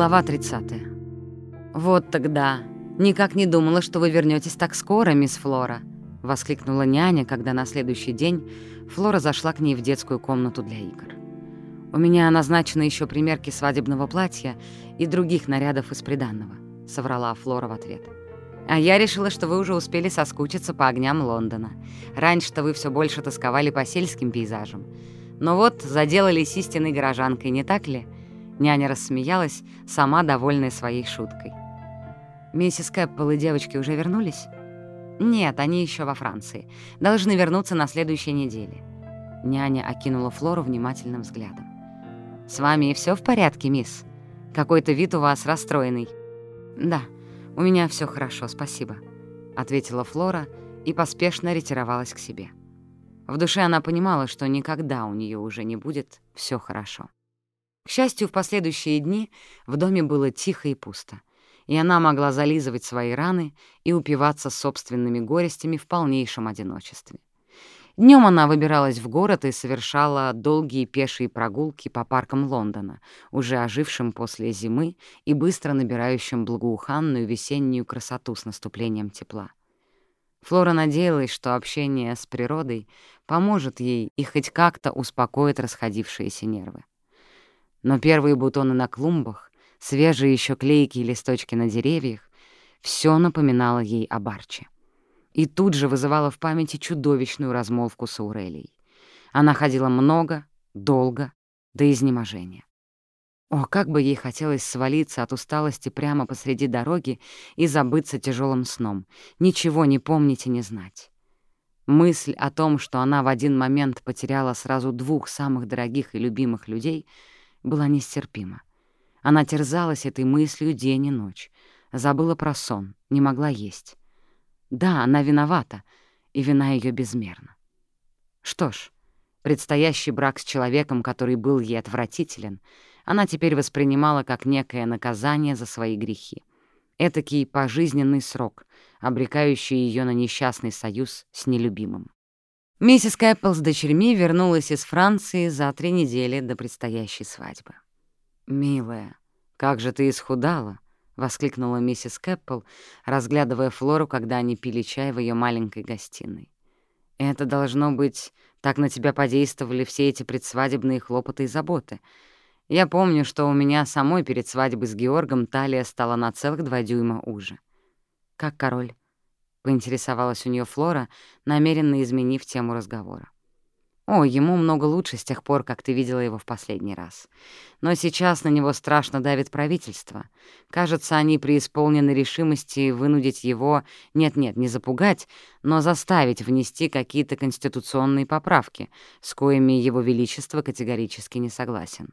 Глава 30. «Вот тогда. Никак не думала, что вы вернетесь так скоро, мисс Флора», — воскликнула няня, когда на следующий день Флора зашла к ней в детскую комнату для игр. «У меня назначены еще примерки свадебного платья и других нарядов из приданного», — соврала Флора в ответ. «А я решила, что вы уже успели соскучиться по огням Лондона. Раньше-то вы все больше тосковали по сельским пейзажам. Но вот заделались истинной горожанкой, не так ли?» Няня рассмеялась, сама довольная своей шуткой. «Миссис Кэппл и девочки уже вернулись?» «Нет, они еще во Франции. Должны вернуться на следующей неделе». Няня окинула Флору внимательным взглядом. «С вами и все в порядке, мисс? Какой-то вид у вас расстроенный». «Да, у меня все хорошо, спасибо», — ответила Флора и поспешно ретировалась к себе. В душе она понимала, что никогда у нее уже не будет все хорошо. К счастью, в последующие дни в доме было тихо и пусто, и она могла зализывать свои раны и упиваться собственными горестями в полнейшем одиночестве. Днем она выбиралась в город и совершала долгие пешие прогулки по паркам Лондона, уже ожившим после зимы и быстро набирающим благоуханную весеннюю красоту с наступлением тепла. Флора надеялась, что общение с природой поможет ей и хоть как-то успокоит расходившиеся нервы. Но первые бутоны на клумбах, свежие еще клейкие листочки на деревьях — все напоминало ей о Барче. И тут же вызывало в памяти чудовищную размолвку с Аурелией. Она ходила много, долго, до изнеможения. О, как бы ей хотелось свалиться от усталости прямо посреди дороги и забыться тяжелым сном, ничего не помнить и не знать. Мысль о том, что она в один момент потеряла сразу двух самых дорогих и любимых людей — была нестерпима. Она терзалась этой мыслью день и ночь, забыла про сон, не могла есть. Да, она виновата, и вина ее безмерна. Что ж, предстоящий брак с человеком, который был ей отвратителен, она теперь воспринимала как некое наказание за свои грехи. Этакий пожизненный срок, обрекающий ее на несчастный союз с нелюбимым. Миссис Кэппл с дочерьми вернулась из Франции за три недели до предстоящей свадьбы. «Милая, как же ты исхудала!» — воскликнула миссис Кэппл, разглядывая Флору, когда они пили чай в ее маленькой гостиной. «Это, должно быть, так на тебя подействовали все эти предсвадебные хлопоты и заботы. Я помню, что у меня самой перед свадьбой с Георгом талия стала на целых два дюйма уже. Как король?» — поинтересовалась у нее Флора, намеренно изменив тему разговора. «О, ему много лучше с тех пор, как ты видела его в последний раз. Но сейчас на него страшно давит правительство. Кажется, они преисполнены решимости вынудить его, нет-нет, не запугать, но заставить внести какие-то конституционные поправки, с коими его величество категорически не согласен.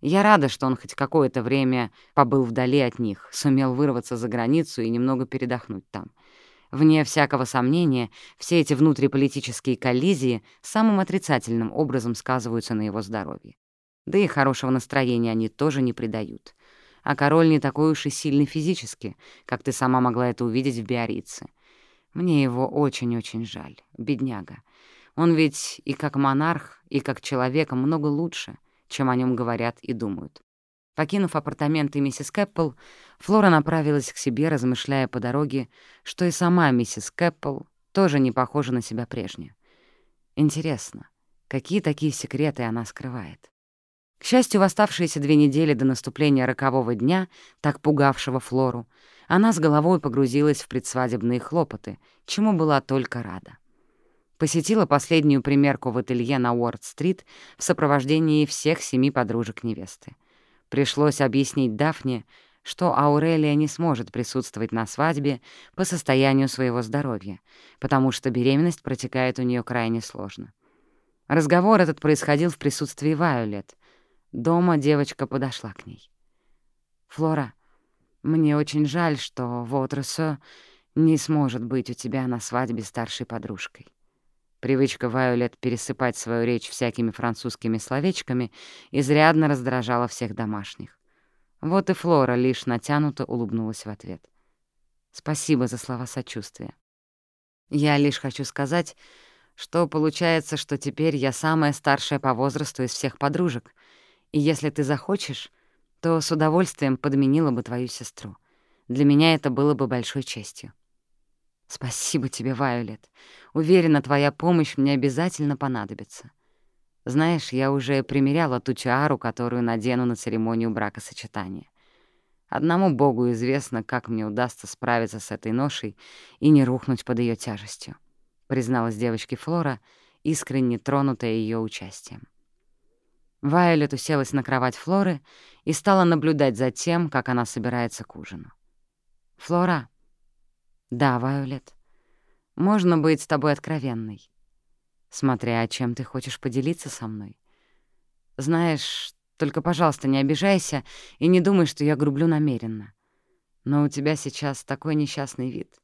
Я рада, что он хоть какое-то время побыл вдали от них, сумел вырваться за границу и немного передохнуть там». Вне всякого сомнения, все эти внутриполитические коллизии самым отрицательным образом сказываются на его здоровье. Да и хорошего настроения они тоже не придают. А король не такой уж и сильный физически, как ты сама могла это увидеть в Биорице. Мне его очень-очень жаль, бедняга. Он ведь и как монарх, и как человек много лучше, чем о нем говорят и думают. Покинув апартаменты миссис Кэппл, Флора направилась к себе, размышляя по дороге, что и сама миссис Кэппл тоже не похожа на себя прежнюю. Интересно, какие такие секреты она скрывает? К счастью, в оставшиеся две недели до наступления рокового дня, так пугавшего Флору, она с головой погрузилась в предсвадебные хлопоты, чему была только рада. Посетила последнюю примерку в ателье на Уорд-стрит в сопровождении всех семи подружек невесты. Пришлось объяснить Дафне, что Аурелия не сможет присутствовать на свадьбе по состоянию своего здоровья, потому что беременность протекает у нее крайне сложно. Разговор этот происходил в присутствии Вайолет. Дома девочка подошла к ней. «Флора, мне очень жаль, что Вотресо не сможет быть у тебя на свадьбе старшей подружкой. Привычка Вайолет пересыпать свою речь всякими французскими словечками изрядно раздражала всех домашних. Вот и Флора лишь натянуто улыбнулась в ответ. «Спасибо за слова сочувствия. Я лишь хочу сказать, что получается, что теперь я самая старшая по возрасту из всех подружек, и если ты захочешь, то с удовольствием подменила бы твою сестру. Для меня это было бы большой честью. Спасибо тебе, Вайолет. Уверена, твоя помощь мне обязательно понадобится. Знаешь, я уже примеряла ту чару, которую надену на церемонию бракосочетания. Одному Богу известно, как мне удастся справиться с этой ношей и не рухнуть под ее тяжестью, призналась девочке Флора, искренне тронутая ее участием. Вайолет уселась на кровать Флоры и стала наблюдать за тем, как она собирается к ужину. «Флора?» «Да, Вайолет. Можно быть с тобой откровенной. Смотря о чем ты хочешь поделиться со мной. Знаешь, только, пожалуйста, не обижайся и не думай, что я грублю намеренно. Но у тебя сейчас такой несчастный вид.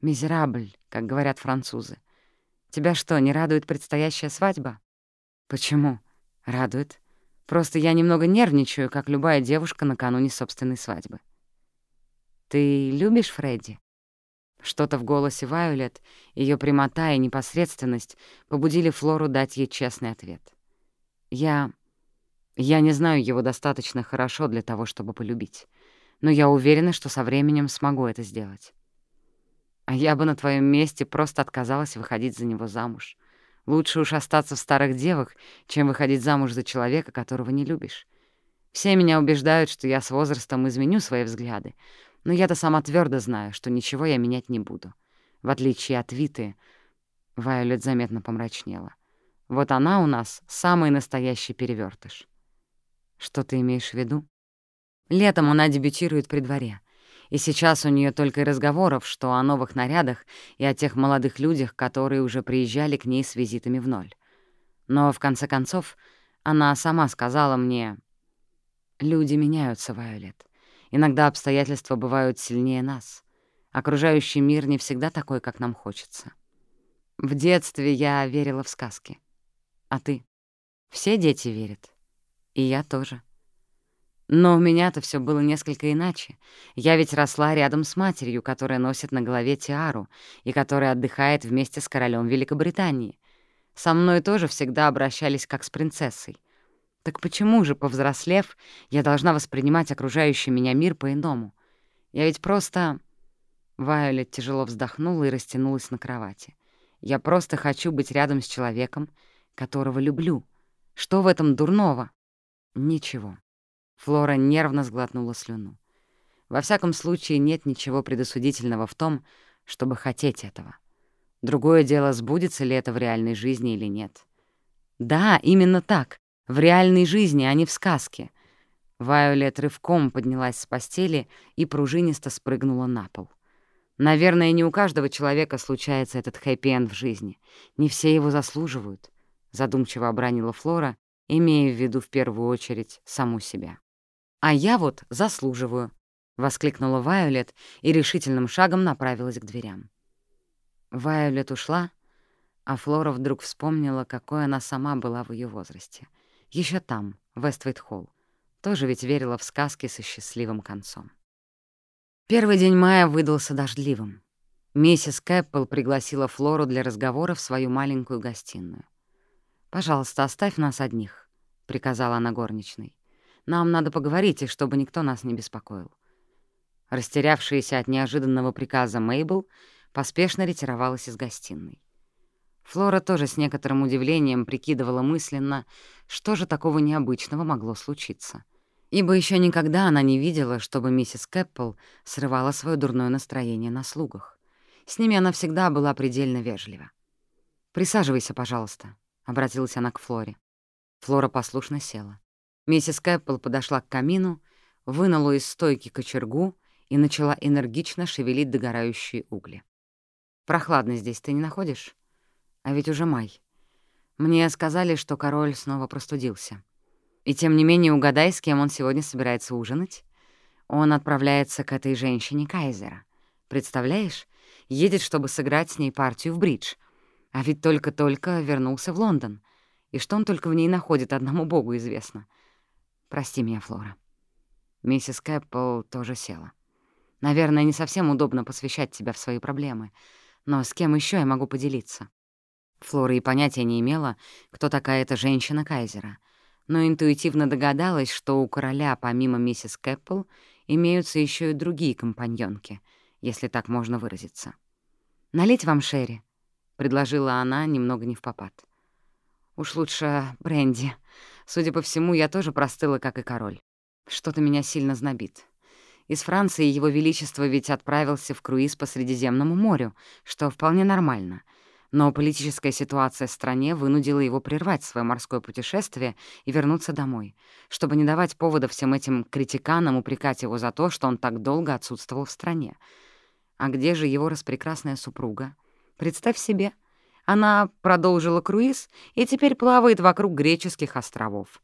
Мизерабль, как говорят французы. Тебя что, не радует предстоящая свадьба? Почему? Радует. Просто я немного нервничаю, как любая девушка накануне собственной свадьбы. Ты любишь Фредди? Что-то в голосе Вайолет, ее прямота и непосредственность побудили Флору дать ей честный ответ. Я... Я не знаю его достаточно хорошо для того, чтобы полюбить, но я уверена, что со временем смогу это сделать. А я бы на твоем месте просто отказалась выходить за него замуж. Лучше уж остаться в старых девах, чем выходить замуж за человека, которого не любишь. Все меня убеждают, что я с возрастом изменю свои взгляды, но я-то сама твердо знаю, что ничего я менять не буду. В отличие от Виты, Вайолет заметно помрачнела. Вот она у нас самый настоящий перевертыш. Что ты имеешь в виду? Летом она дебютирует при дворе. И сейчас у нее только и разговоров, что о новых нарядах и о тех молодых людях, которые уже приезжали к ней с визитами в ноль. Но, в конце концов, она сама сказала мне... «Люди меняются, Вайолет. Иногда обстоятельства бывают сильнее нас. Окружающий мир не всегда такой, как нам хочется. В детстве я верила в сказки. А ты? Все дети верят. И я тоже. Но у меня-то все было несколько иначе. Я ведь росла рядом с матерью, которая носит на голове тиару и которая отдыхает вместе с королем Великобритании. Со мной тоже всегда обращались как с принцессой. Так почему же, повзрослев, я должна воспринимать окружающий меня мир по-иному? Я ведь просто... Вайолет тяжело вздохнула и растянулась на кровати. Я просто хочу быть рядом с человеком, которого люблю. Что в этом дурного? Ничего. Флора нервно сглотнула слюну. Во всяком случае, нет ничего предосудительного в том, чтобы хотеть этого. Другое дело, сбудется ли это в реальной жизни или нет. Да, именно так. В реальной жизни, а не в сказке. Вайолет рывком поднялась с постели и пружинисто спрыгнула на пол. Наверное, не у каждого человека случается этот хэппи-энд в жизни. Не все его заслуживают, — задумчиво обронила Флора имея в виду в первую очередь саму себя. «А я вот заслуживаю», — воскликнула Вайолет и решительным шагом направилась к дверям. Вайолет ушла, а Флора вдруг вспомнила, какой она сама была в ее возрасте. Еще там, в Вествейт-Холл. Тоже ведь верила в сказки со счастливым концом. Первый день мая выдался дождливым. Миссис Кэппл пригласила Флору для разговора в свою маленькую гостиную. «Пожалуйста, оставь нас одних», — приказала она горничной. «Нам надо поговорить, и чтобы никто нас не беспокоил». Растерявшаяся от неожиданного приказа Мейбл поспешно ретировалась из гостиной. Флора тоже с некоторым удивлением прикидывала мысленно, что же такого необычного могло случиться. Ибо еще никогда она не видела, чтобы миссис Кэппл срывала свое дурное настроение на слугах. С ними она всегда была предельно вежлива. «Присаживайся, пожалуйста», обратилась она к Флоре. Флора послушно села. Миссис Кэппл подошла к камину, вынула из стойки кочергу и начала энергично шевелить догорающие угли. «Прохладно здесь, ты не находишь? А ведь уже май. Мне сказали, что король снова простудился. И тем не менее угадай, с кем он сегодня собирается ужинать. Он отправляется к этой женщине Кайзера. Представляешь? Едет, чтобы сыграть с ней партию в бридж — а ведь только-только вернулся в Лондон. И что он только в ней находит, одному богу известно. Прости меня, Флора. Миссис Кэппл тоже села. Наверное, не совсем удобно посвящать тебя в свои проблемы, но с кем еще я могу поделиться? Флора и понятия не имела, кто такая эта женщина Кайзера. но интуитивно догадалась, что у короля, помимо миссис Кэппл, имеются еще и другие компаньонки, если так можно выразиться. «Налить вам Шерри?» — предложила она, немного не в попад. «Уж лучше бренди. Судя по всему, я тоже простыла, как и король. Что-то меня сильно знобит. Из Франции его величество ведь отправился в круиз по Средиземному морю, что вполне нормально. Но политическая ситуация в стране вынудила его прервать свое морское путешествие и вернуться домой, чтобы не давать повода всем этим критиканам упрекать его за то, что он так долго отсутствовал в стране. А где же его распрекрасная супруга? Представь себе, она продолжила круиз и теперь плавает вокруг греческих островов.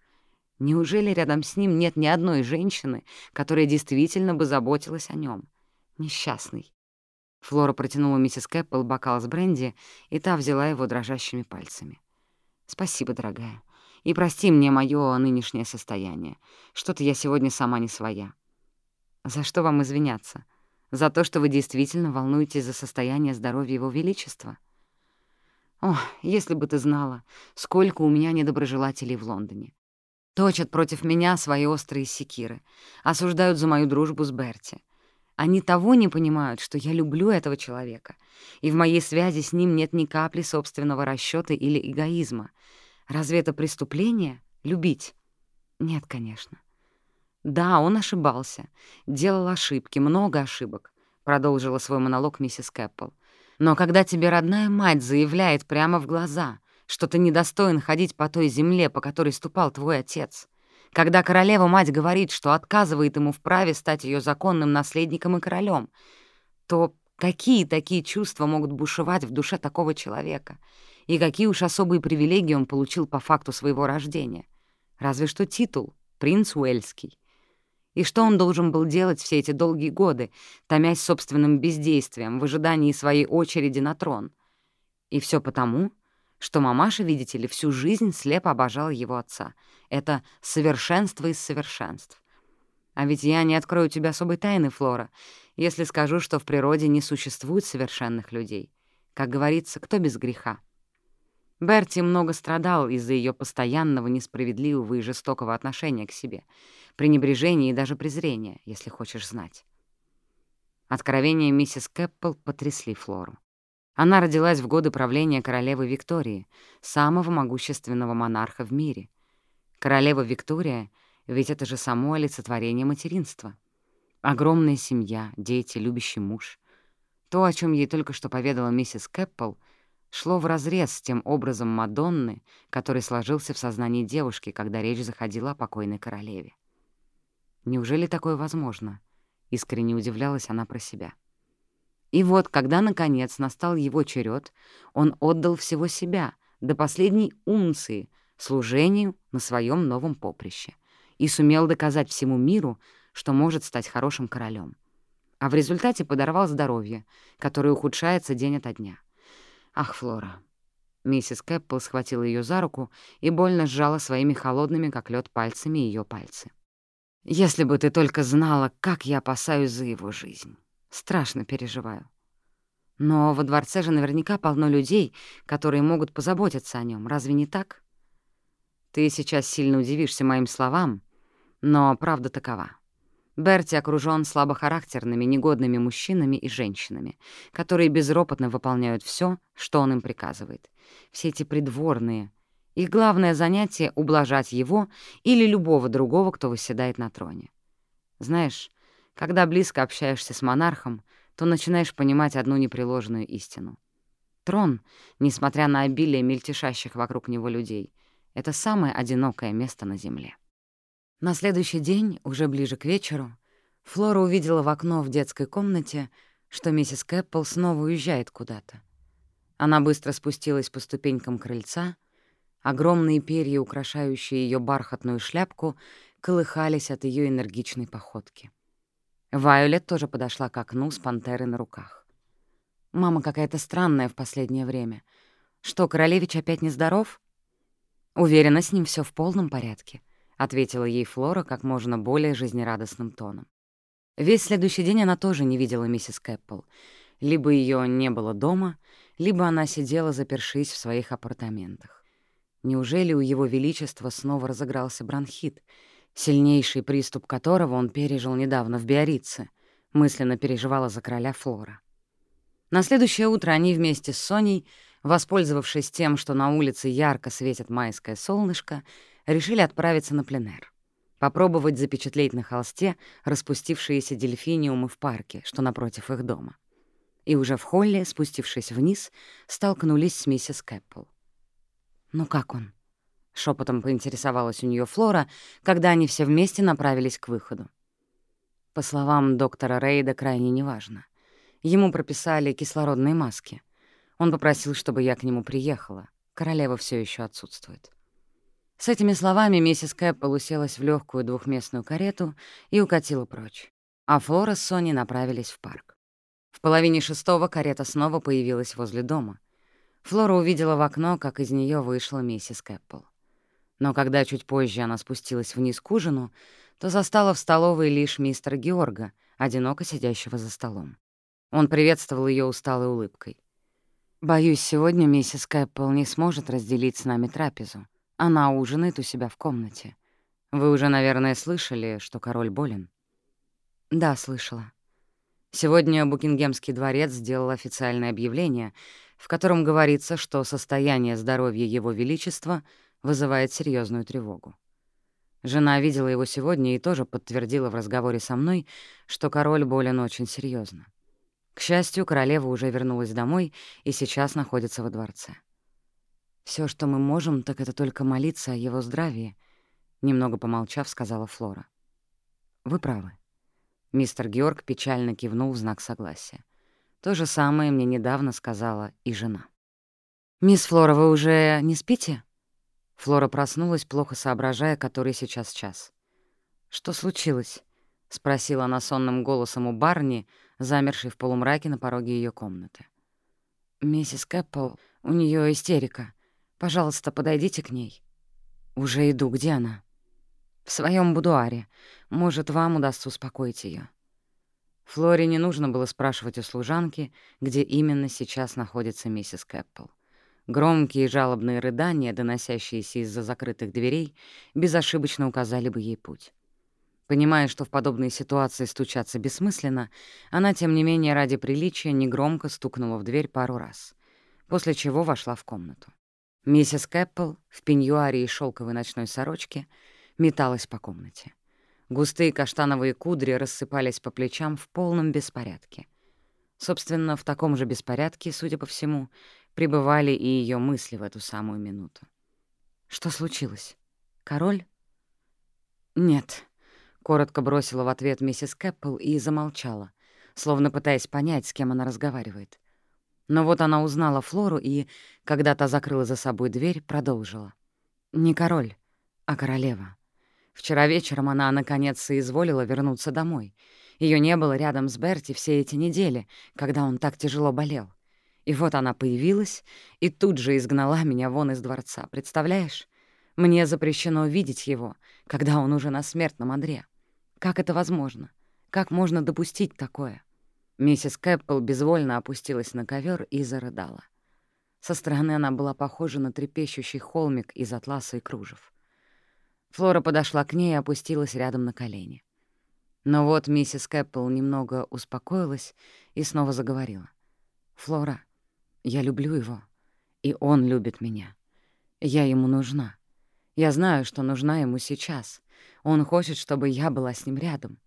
Неужели рядом с ним нет ни одной женщины, которая действительно бы заботилась о нем? Несчастный. Флора протянула миссис Кэппел бокал с бренди, и та взяла его дрожащими пальцами. «Спасибо, дорогая. И прости мне моё нынешнее состояние. Что-то я сегодня сама не своя». «За что вам извиняться? За то, что вы действительно волнуетесь за состояние здоровья Его Величества?» «О, если бы ты знала, сколько у меня недоброжелателей в Лондоне. Точат против меня свои острые секиры, осуждают за мою дружбу с Берти. Они того не понимают, что я люблю этого человека, и в моей связи с ним нет ни капли собственного расчёта или эгоизма. Разве это преступление — любить? Нет, конечно. Да, он ошибался, делал ошибки, много ошибок, — продолжила свой монолог миссис Кэппл. Но когда тебе родная мать заявляет прямо в глаза — что ты недостоин ходить по той земле, по которой ступал твой отец. Когда королева-мать говорит, что отказывает ему в праве стать ее законным наследником и королем, то какие такие чувства могут бушевать в душе такого человека? И какие уж особые привилегии он получил по факту своего рождения? Разве что титул — принц Уэльский. И что он должен был делать все эти долгие годы, томясь собственным бездействием в ожидании своей очереди на трон? И все потому, что мамаша, видите ли, всю жизнь слепо обожала его отца. Это совершенство из совершенств. А ведь я не открою тебе особой тайны, Флора, если скажу, что в природе не существует совершенных людей. Как говорится, кто без греха? Берти много страдал из-за ее постоянного несправедливого и жестокого отношения к себе, пренебрежения и даже презрения, если хочешь знать. Откровения миссис Кэппл потрясли Флору. Она родилась в годы правления королевы Виктории, самого могущественного монарха в мире. Королева Виктория — ведь это же само олицетворение материнства. Огромная семья, дети, любящий муж. То, о чем ей только что поведала миссис Кэппл, шло вразрез с тем образом Мадонны, который сложился в сознании девушки, когда речь заходила о покойной королеве. Неужели такое возможно? Искренне удивлялась она про себя. — и вот, когда, наконец, настал его черед, он отдал всего себя, до последней унции, служению на своем новом поприще и сумел доказать всему миру, что может стать хорошим королем. А в результате подорвал здоровье, которое ухудшается день ото дня. Ах, Флора. Миссис Кэппл схватила ее за руку и больно сжала своими холодными, как лед, пальцами ее пальцы. «Если бы ты только знала, как я опасаюсь за его жизнь». Страшно переживаю. Но во дворце же наверняка полно людей, которые могут позаботиться о нем. Разве не так? Ты сейчас сильно удивишься моим словам, но правда такова. Берти окружён слабохарактерными, негодными мужчинами и женщинами, которые безропотно выполняют всё, что он им приказывает. Все эти придворные. Их главное занятие — ублажать его или любого другого, кто восседает на троне. Знаешь, когда близко общаешься с монархом, то начинаешь понимать одну непреложную истину. Трон, несмотря на обилие мельтешащих вокруг него людей, — это самое одинокое место на земле. На следующий день, уже ближе к вечеру, Флора увидела в окно в детской комнате, что миссис Кэппл снова уезжает куда-то. Она быстро спустилась по ступенькам крыльца, огромные перья, украшающие ее бархатную шляпку, колыхались от ее энергичной походки. Вайолет тоже подошла к окну с пантерой на руках. «Мама какая-то странная в последнее время. Что, королевич опять нездоров?» «Уверена, с ним все в полном порядке», — ответила ей Флора как можно более жизнерадостным тоном. Весь следующий день она тоже не видела миссис Кэппл. Либо ее не было дома, либо она сидела, запершись в своих апартаментах. Неужели у Его Величества снова разыгрался бронхит, сильнейший приступ которого он пережил недавно в Биорице, мысленно переживала за короля Флора. На следующее утро они вместе с Соней, воспользовавшись тем, что на улице ярко светит майское солнышко, решили отправиться на пленэр. Попробовать запечатлеть на холсте распустившиеся дельфиниумы в парке, что напротив их дома. И уже в холле, спустившись вниз, столкнулись с миссис Кэппл. «Ну как он?» — шепотом поинтересовалась у нее Флора, когда они все вместе направились к выходу. По словам доктора Рейда, крайне неважно. Ему прописали кислородные маски. Он попросил, чтобы я к нему приехала. Королева все еще отсутствует. С этими словами миссис Кэппел уселась в легкую двухместную карету и укатила прочь, а Флора с Соней направились в парк. В половине шестого карета снова появилась возле дома. Флора увидела в окно, как из нее вышла миссис Кэппл. Но когда чуть позже она спустилась вниз к ужину, то застала в столовой лишь мистера Георга, одиноко сидящего за столом. Он приветствовал ее усталой улыбкой. «Боюсь, сегодня миссис Кэппл не сможет разделить с нами трапезу. Она ужинает у себя в комнате. Вы уже, наверное, слышали, что король болен?» «Да, слышала. Сегодня Букингемский дворец сделал официальное объявление, в котором говорится, что состояние здоровья Его Величества вызывает серьезную тревогу. Жена видела его сегодня и тоже подтвердила в разговоре со мной, что король болен очень серьезно. К счастью, королева уже вернулась домой и сейчас находится во дворце. Все, что мы можем, так это только молиться о его здравии», — немного помолчав, сказала Флора. «Вы правы». Мистер Георг печально кивнул в знак согласия. То же самое мне недавно сказала и жена. «Мисс Флора, вы уже не спите?» Флора проснулась, плохо соображая, который сейчас час. «Что случилось?» — спросила она сонным голосом у Барни, замершей в полумраке на пороге ее комнаты. «Миссис Кэппл, у нее истерика. Пожалуйста, подойдите к ней». «Уже иду. Где она?» «В своем будуаре. Может, вам удастся успокоить ее. Флоре не нужно было спрашивать у служанки, где именно сейчас находится миссис Кэппл. Громкие жалобные рыдания, доносящиеся из-за закрытых дверей, безошибочно указали бы ей путь. Понимая, что в подобной ситуации стучаться бессмысленно, она, тем не менее, ради приличия негромко стукнула в дверь пару раз, после чего вошла в комнату. Миссис Кэппл в пеньюаре и шелковой ночной сорочке металась по комнате. Густые каштановые кудри рассыпались по плечам в полном беспорядке. Собственно, в таком же беспорядке, судя по всему, пребывали и ее мысли в эту самую минуту. «Что случилось? Король?» «Нет», — коротко бросила в ответ миссис Кэппл и замолчала, словно пытаясь понять, с кем она разговаривает. Но вот она узнала Флору и, когда та закрыла за собой дверь, продолжила. «Не король, а королева. Вчера вечером она, наконец, соизволила вернуться домой. Ее не было рядом с Берти все эти недели, когда он так тяжело болел. И вот она появилась и тут же изгнала меня вон из дворца, представляешь? Мне запрещено видеть его, когда он уже на смертном одре. Как это возможно? Как можно допустить такое? Миссис Кэппл безвольно опустилась на ковер и зарыдала. Со стороны она была похожа на трепещущий холмик из атласа и кружев. Флора подошла к ней и опустилась рядом на колени. Но вот миссис Кэппл немного успокоилась и снова заговорила. «Флора, я люблю его, и он любит меня. Я ему нужна. Я знаю, что нужна ему сейчас. Он хочет, чтобы я была с ним рядом.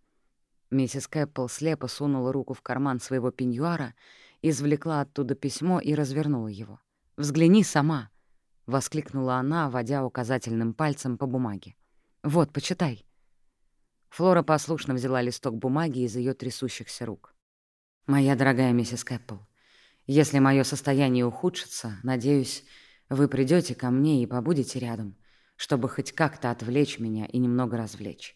Миссис Кэппл слепо сунула руку в карман своего пеньюара, извлекла оттуда письмо и развернула его. «Взгляни сама!» — воскликнула она, водя указательным пальцем по бумаге. «Вот, почитай». Флора послушно взяла листок бумаги из ее трясущихся рук. «Моя дорогая миссис Кэппл, если мое состояние ухудшится, надеюсь, вы придете ко мне и побудете рядом, чтобы хоть как-то отвлечь меня и немного развлечь.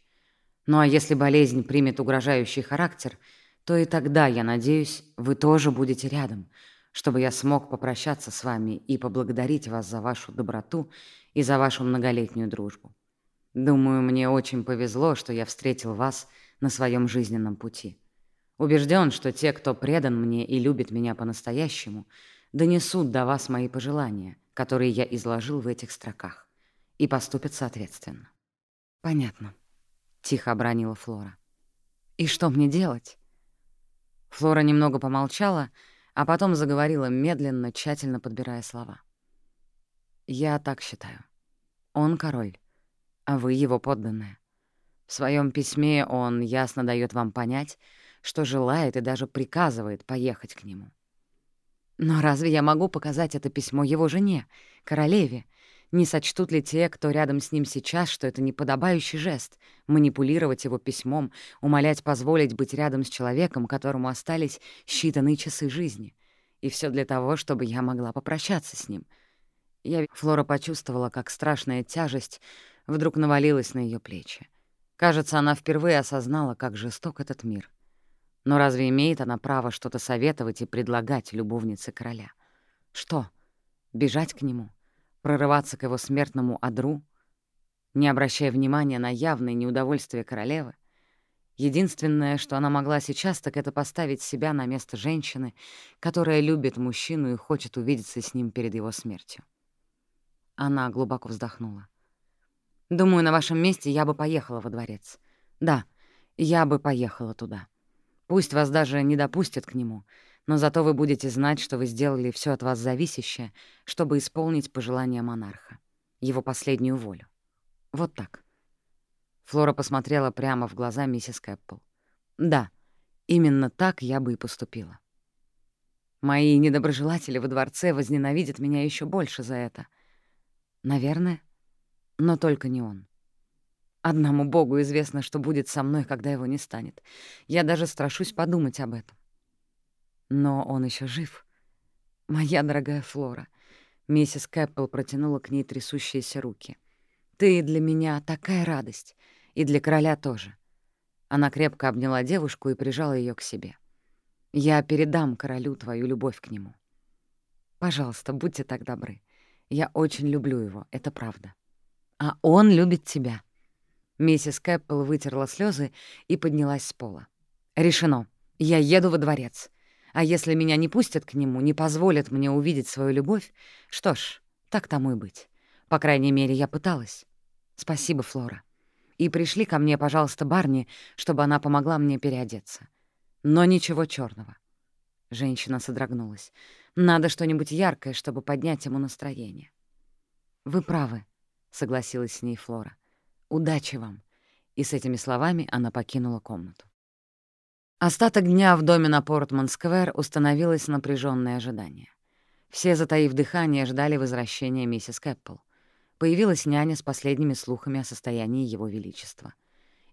Ну а если болезнь примет угрожающий характер, то и тогда, я надеюсь, вы тоже будете рядом, чтобы я смог попрощаться с вами и поблагодарить вас за вашу доброту и за вашу многолетнюю дружбу. Думаю, мне очень повезло, что я встретил вас на своем жизненном пути. Убежден, что те, кто предан мне и любит меня по-настоящему, донесут до вас мои пожелания, которые я изложил в этих строках, и поступят соответственно. «Понятно», — тихо обронила Флора. «И что мне делать?» Флора немного помолчала, а потом заговорила медленно, тщательно подбирая слова. «Я так считаю. Он король, а вы его подданная. В своем письме он ясно дает вам понять, что желает и даже приказывает поехать к нему. Но разве я могу показать это письмо его жене, королеве? Не сочтут ли те, кто рядом с ним сейчас, что это неподобающий жест — манипулировать его письмом, умолять позволить быть рядом с человеком, которому остались считанные часы жизни? И все для того, чтобы я могла попрощаться с ним. Я... Флора почувствовала, как страшная тяжесть вдруг навалилась на ее плечи. Кажется, она впервые осознала, как жесток этот мир. Но разве имеет она право что-то советовать и предлагать любовнице короля? Что? Бежать к нему? Прорываться к его смертному одру? Не обращая внимания на явное неудовольствие королевы? Единственное, что она могла сейчас, так это поставить себя на место женщины, которая любит мужчину и хочет увидеться с ним перед его смертью. Она глубоко вздохнула. Думаю, на вашем месте я бы поехала во дворец. Да, я бы поехала туда. Пусть вас даже не допустят к нему, но зато вы будете знать, что вы сделали все от вас зависящее, чтобы исполнить пожелания монарха, его последнюю волю. Вот так. Флора посмотрела прямо в глаза миссис Кэппл. Да, именно так я бы и поступила. Мои недоброжелатели во дворце возненавидят меня еще больше за это. Наверное, — но только не он. Одному Богу известно, что будет со мной, когда его не станет. Я даже страшусь подумать об этом. Но он еще жив. Моя дорогая Флора. Миссис Кэппел протянула к ней трясущиеся руки. «Ты для меня такая радость. И для короля тоже». Она крепко обняла девушку и прижала ее к себе. «Я передам королю твою любовь к нему. Пожалуйста, будьте так добры. Я очень люблю его, это правда». А он любит тебя». Миссис Кэппел вытерла слезы и поднялась с пола. «Решено. Я еду во дворец. А если меня не пустят к нему, не позволят мне увидеть свою любовь, что ж, так тому и быть. По крайней мере, я пыталась. Спасибо, Флора. И пришли ко мне, пожалуйста, Барни, чтобы она помогла мне переодеться. Но ничего черного. Женщина содрогнулась. Надо что-нибудь яркое, чтобы поднять ему настроение. «Вы правы», — согласилась с ней Флора. «Удачи вам!» И с этими словами она покинула комнату. Остаток дня в доме на Портман-сквер установилось напряженное ожидание. Все, затаив дыхание, ждали возвращения миссис Кэппл. Появилась няня с последними слухами о состоянии Его Величества.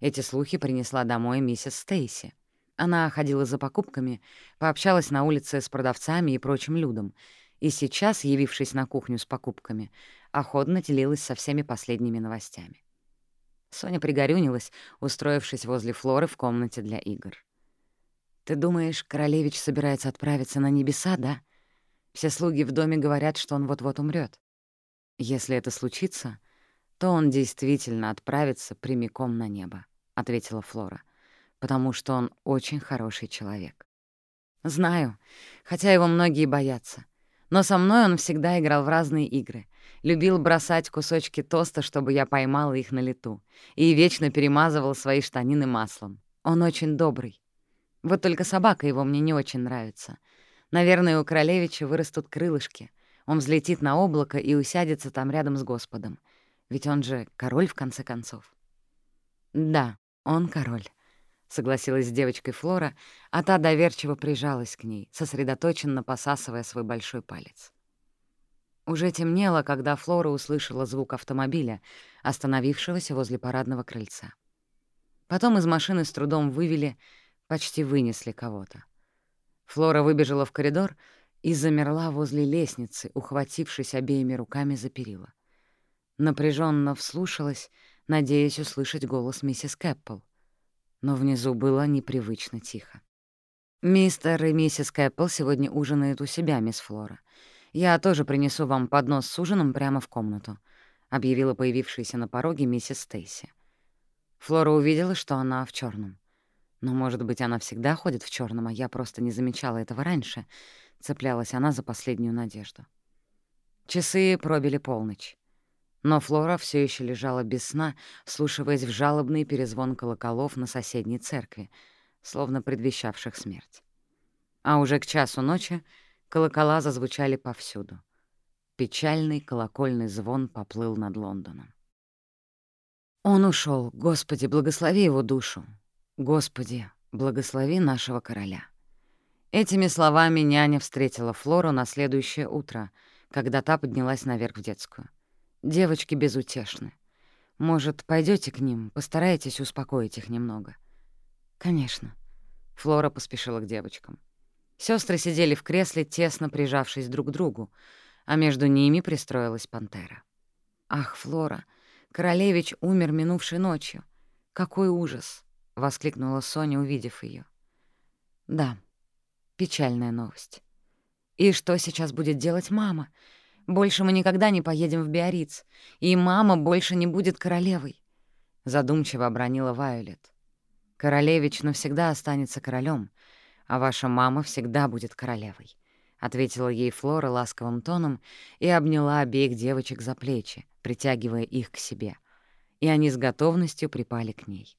Эти слухи принесла домой миссис Стейси. Она ходила за покупками, пообщалась на улице с продавцами и прочим людом, и сейчас, явившись на кухню с покупками, охотно делилась со всеми последними новостями. Соня пригорюнилась, устроившись возле Флоры в комнате для игр. «Ты думаешь, королевич собирается отправиться на небеса, да? Все слуги в доме говорят, что он вот-вот умрет. Если это случится, то он действительно отправится прямиком на небо», — ответила Флора, «потому что он очень хороший человек». «Знаю, хотя его многие боятся. Но со мной он всегда играл в разные игры. Любил бросать кусочки тоста, чтобы я поймала их на лету. И вечно перемазывал свои штанины маслом. Он очень добрый. Вот только собака его мне не очень нравится. Наверное, у королевича вырастут крылышки. Он взлетит на облако и усядется там рядом с Господом. Ведь он же король, в конце концов. Да, он король согласилась с девочкой Флора, а та доверчиво прижалась к ней, сосредоточенно посасывая свой большой палец. Уже темнело, когда Флора услышала звук автомобиля, остановившегося возле парадного крыльца. Потом из машины с трудом вывели, почти вынесли кого-то. Флора выбежала в коридор и замерла возле лестницы, ухватившись обеими руками за перила. Напряженно вслушалась, надеясь услышать голос миссис Кэппл но внизу было непривычно тихо. «Мистер и миссис Кэппл сегодня ужинают у себя, мисс Флора. Я тоже принесу вам поднос с ужином прямо в комнату», — объявила появившаяся на пороге миссис Стейси. Флора увидела, что она в черном. Но, может быть, она всегда ходит в черном, а я просто не замечала этого раньше, цеплялась она за последнюю надежду. Часы пробили полночь. Но Флора все еще лежала без сна, слушаясь в жалобный перезвон колоколов на соседней церкви, словно предвещавших смерть. А уже к часу ночи колокола зазвучали повсюду. Печальный колокольный звон поплыл над Лондоном. Он ушел, Господи, благослови его душу. Господи, благослови нашего короля. Этими словами няня встретила Флору на следующее утро, когда та поднялась наверх в детскую. Девочки безутешны. Может, пойдете к ним, постарайтесь успокоить их немного. Конечно. Флора поспешила к девочкам. Сестры сидели в кресле, тесно прижавшись друг к другу, а между ними пристроилась пантера. «Ах, Флора, королевич умер минувшей ночью. Какой ужас!» — воскликнула Соня, увидев ее. «Да, печальная новость. И что сейчас будет делать мама? Больше мы никогда не поедем в Биориц, и мама больше не будет королевой», — задумчиво обронила Вайолет. «Королевич навсегда останется королем, а ваша мама всегда будет королевой», — ответила ей Флора ласковым тоном и обняла обеих девочек за плечи, притягивая их к себе. И они с готовностью припали к ней.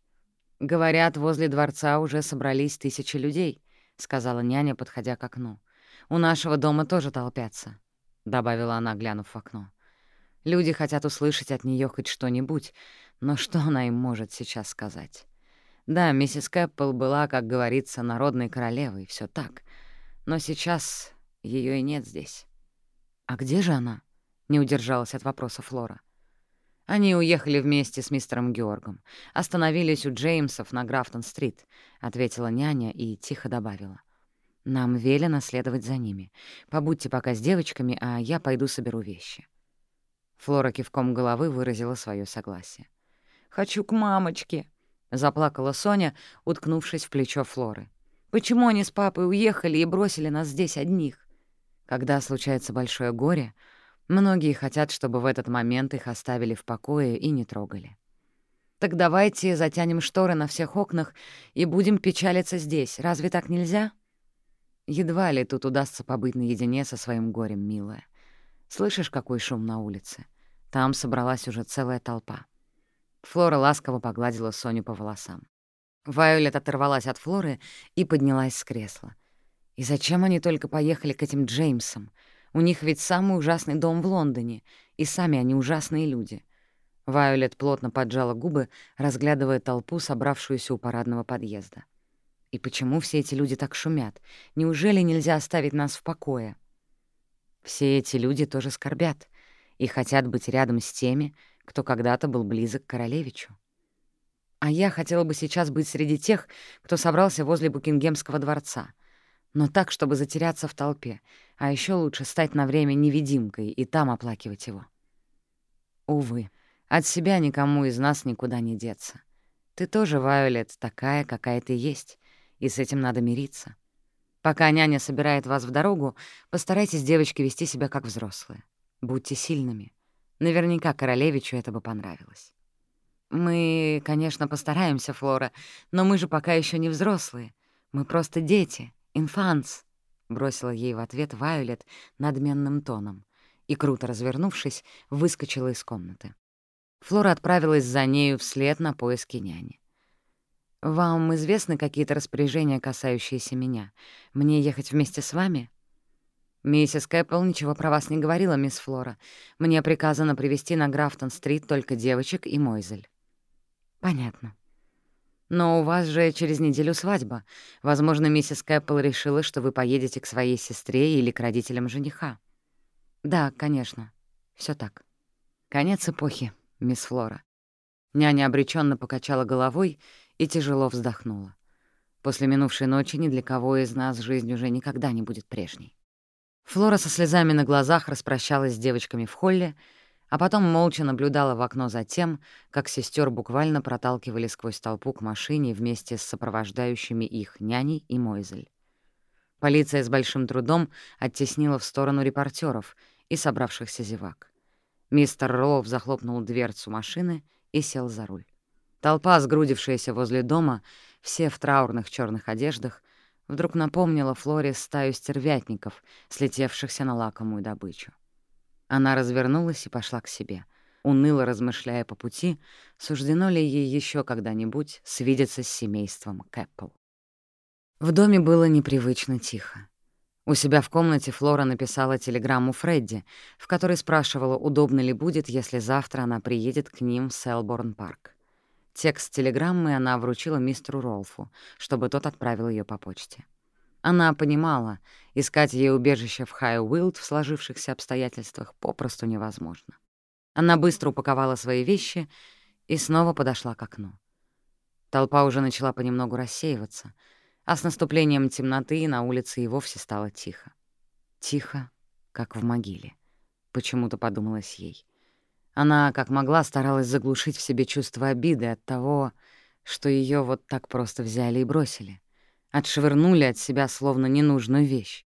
«Говорят, возле дворца уже собрались тысячи людей», — сказала няня, подходя к окну. «У нашего дома тоже толпятся. — добавила она, глянув в окно. «Люди хотят услышать от нее хоть что-нибудь, но что она им может сейчас сказать? Да, миссис Кэппл была, как говорится, народной королевой, все так, но сейчас ее и нет здесь». «А где же она?» — не удержалась от вопроса Флора. «Они уехали вместе с мистером Георгом. Остановились у Джеймсов на Графтон-стрит», — ответила няня и тихо добавила. Нам велено следовать за ними. Побудьте пока с девочками, а я пойду соберу вещи». Флора кивком головы выразила свое согласие. «Хочу к мамочке», — заплакала Соня, уткнувшись в плечо Флоры. «Почему они с папой уехали и бросили нас здесь одних?» Когда случается большое горе, многие хотят, чтобы в этот момент их оставили в покое и не трогали. «Так давайте затянем шторы на всех окнах и будем печалиться здесь. Разве так нельзя?» Едва ли тут удастся побыть наедине со своим горем, милая. Слышишь, какой шум на улице? Там собралась уже целая толпа. Флора ласково погладила Соню по волосам. Вайолет оторвалась от Флоры и поднялась с кресла. И зачем они только поехали к этим Джеймсам? У них ведь самый ужасный дом в Лондоне, и сами они ужасные люди. Вайолет плотно поджала губы, разглядывая толпу, собравшуюся у парадного подъезда. И почему все эти люди так шумят? Неужели нельзя оставить нас в покое? Все эти люди тоже скорбят и хотят быть рядом с теми, кто когда-то был близок к королевичу. А я хотела бы сейчас быть среди тех, кто собрался возле Букингемского дворца, но так, чтобы затеряться в толпе, а еще лучше стать на время невидимкой и там оплакивать его. Увы, от себя никому из нас никуда не деться. Ты тоже, Вайолет, такая, какая ты есть и с этим надо мириться. Пока няня собирает вас в дорогу, постарайтесь, девочки, вести себя как взрослые. Будьте сильными. Наверняка королевичу это бы понравилось. Мы, конечно, постараемся, Флора, но мы же пока еще не взрослые. Мы просто дети, инфанс, — бросила ей в ответ Вайолет надменным тоном и, круто развернувшись, выскочила из комнаты. Флора отправилась за нею вслед на поиски няни. «Вам известны какие-то распоряжения, касающиеся меня? Мне ехать вместе с вами?» «Миссис Кэппл ничего про вас не говорила, мисс Флора. Мне приказано привести на Графтон-стрит только девочек и Мойзель». «Понятно. Но у вас же через неделю свадьба. Возможно, миссис Кэппл решила, что вы поедете к своей сестре или к родителям жениха». «Да, конечно. Все так. Конец эпохи, мисс Флора». Няня обреченно покачала головой и тяжело вздохнула. После минувшей ночи ни для кого из нас жизнь уже никогда не будет прежней. Флора со слезами на глазах распрощалась с девочками в холле, а потом молча наблюдала в окно за тем, как сестер буквально проталкивали сквозь толпу к машине вместе с сопровождающими их няней и Мойзель. Полиция с большим трудом оттеснила в сторону репортеров и собравшихся зевак. Мистер Роллов захлопнул дверцу машины и сел за руль. Толпа, сгрудившаяся возле дома, все в траурных черных одеждах, вдруг напомнила Флоре стаю стервятников, слетевшихся на лакомую добычу. Она развернулась и пошла к себе, уныло размышляя по пути, суждено ли ей еще когда-нибудь свидеться с семейством Кэппл. В доме было непривычно тихо. У себя в комнате Флора написала телеграмму Фредди, в которой спрашивала, удобно ли будет, если завтра она приедет к ним в Селборн-парк. Текст телеграммы она вручила мистеру Ролфу, чтобы тот отправил ее по почте. Она понимала, искать ей убежище в Хай-Уилд в сложившихся обстоятельствах попросту невозможно. Она быстро упаковала свои вещи и снова подошла к окну. Толпа уже начала понемногу рассеиваться — а с наступлением темноты на улице и вовсе стало тихо. Тихо, как в могиле, почему-то подумалось ей. Она, как могла, старалась заглушить в себе чувство обиды от того, что ее вот так просто взяли и бросили. Отшвырнули от себя словно ненужную вещь.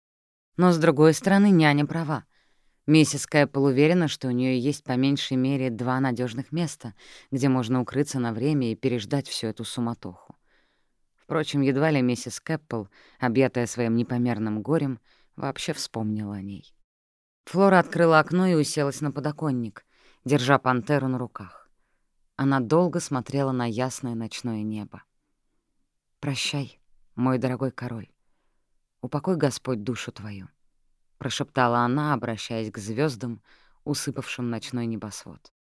Но, с другой стороны, няня права. Миссис Кэппл уверена, что у нее есть по меньшей мере два надежных места, где можно укрыться на время и переждать всю эту суматоху. Впрочем, едва ли миссис Кэппл, объятая своим непомерным горем, вообще вспомнила о ней. Флора открыла окно и уселась на подоконник, держа пантеру на руках. Она долго смотрела на ясное ночное небо. «Прощай, мой дорогой король. Упокой Господь душу твою», — прошептала она, обращаясь к звездам, усыпавшим ночной небосвод.